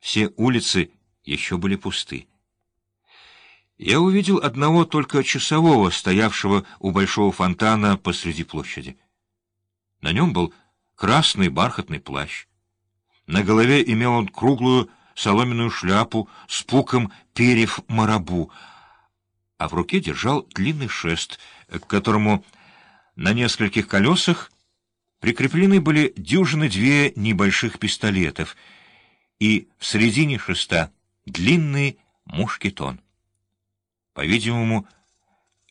Все улицы еще были пусты. Я увидел одного только часового, стоявшего у большого фонтана посреди площади. На нем был красный бархатный плащ. На голове имел он круглую соломенную шляпу с пуком перьев марабу, а в руке держал длинный шест, к которому на нескольких колесах прикреплены были дюжины две небольших пистолетов, и в середине шеста длинный мушкетон. По-видимому,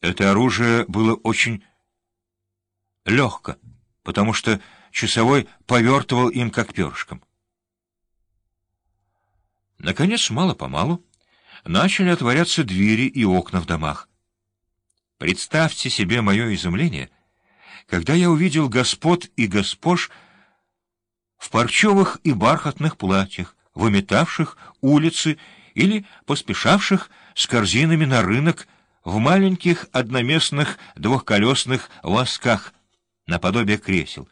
это оружие было очень легко, потому что часовой повертывал им как перышком. Наконец, мало-помалу, начали отворяться двери и окна в домах. Представьте себе мое изумление, когда я увидел господ и госпож в парчевых и бархатных платьях, выметавших улицы или поспешавших с корзинами на рынок в маленьких одноместных двухколесных восках наподобие кресел.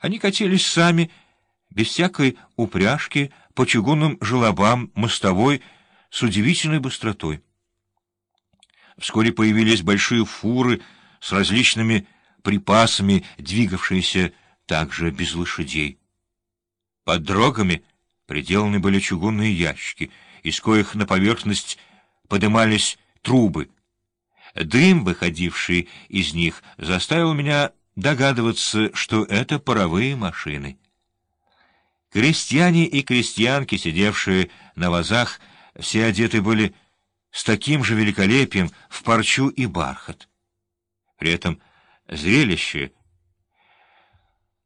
Они катились сами, без всякой упряжки, по чугунным желобам мостовой с удивительной быстротой. Вскоре появились большие фуры с различными припасами, двигавшиеся также без лошадей. Под дрогами приделаны были чугунные ящики, из коих на поверхность подымались трубы. Дым, выходивший из них, заставил меня догадываться, что это паровые машины. Крестьяне и крестьянки, сидевшие на вазах, все одеты были с таким же великолепием в парчу и бархат. При этом зрелище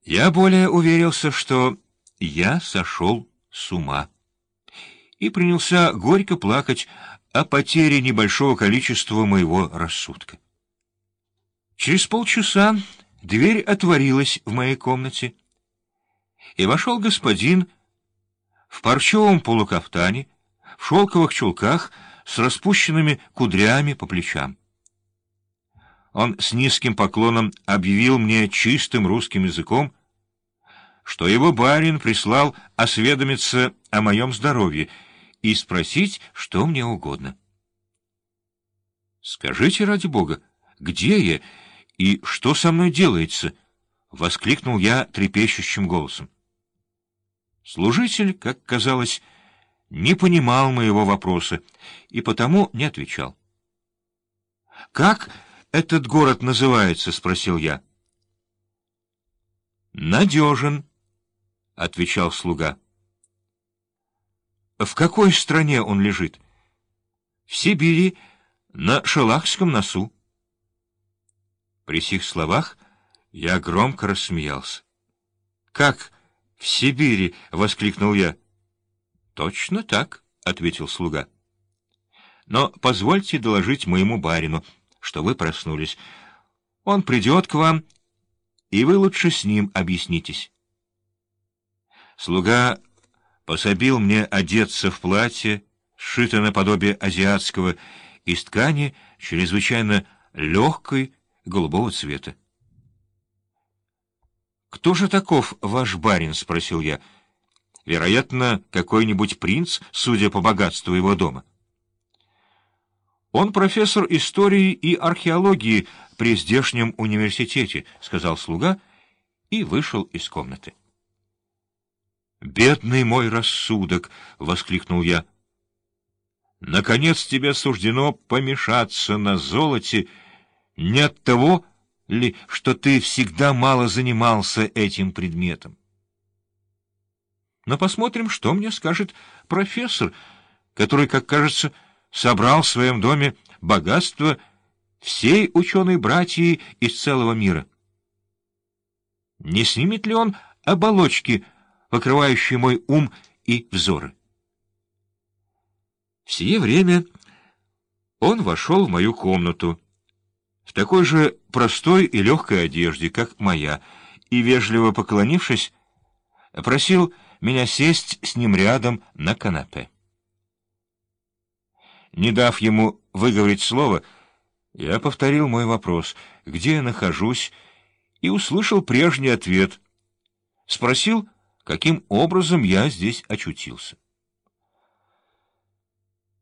я более уверился, что я сошел с ума и принялся горько плакать о потере небольшого количества моего рассудка. Через полчаса дверь отворилась в моей комнате, и вошел господин в парчевом полукафтане, в шелковых чулках с распущенными кудрями по плечам. Он с низким поклоном объявил мне чистым русским языком, что его барин прислал осведомиться о моем здоровье и спросить, что мне угодно. «Скажите, ради бога, где я и что со мной делается?» — воскликнул я трепещущим голосом. Служитель, как казалось, не понимал моего вопроса и потому не отвечал. «Как этот город называется?» — спросил я. «Надежен», — отвечал слуга. «В какой стране он лежит?» «В Сибири, на Шалахском носу». При сих словах я громко рассмеялся. «Как?» в Сибири!» — воскликнул я. «Точно так», — ответил слуга. «Но позвольте доложить моему барину, что вы проснулись. Он придет к вам, и вы лучше с ним объяснитесь». Слуга пособил мне одеться в платье, сшитое наподобие азиатского, из ткани чрезвычайно легкой голубого цвета. «Кто же таков ваш барин?» — спросил я. «Вероятно, какой-нибудь принц, судя по богатству его дома». «Он профессор истории и археологии при здешнем университете», — сказал слуга и вышел из комнаты. «Бедный мой рассудок!» — воскликнул я. «Наконец тебе суждено помешаться на золоте не от того, ли, что ты всегда мало занимался этим предметом. Но посмотрим, что мне скажет профессор, который, как кажется, собрал в своем доме богатство всей ученой братьи из целого мира. Не снимет ли он оболочки, покрывающие мой ум и взоры? В сие время он вошел в мою комнату, в такой же простой и легкой одежде, как моя, и, вежливо поклонившись, просил меня сесть с ним рядом на канапе. Не дав ему выговорить слово, я повторил мой вопрос, где я нахожусь, и услышал прежний ответ. Спросил, каким образом я здесь очутился.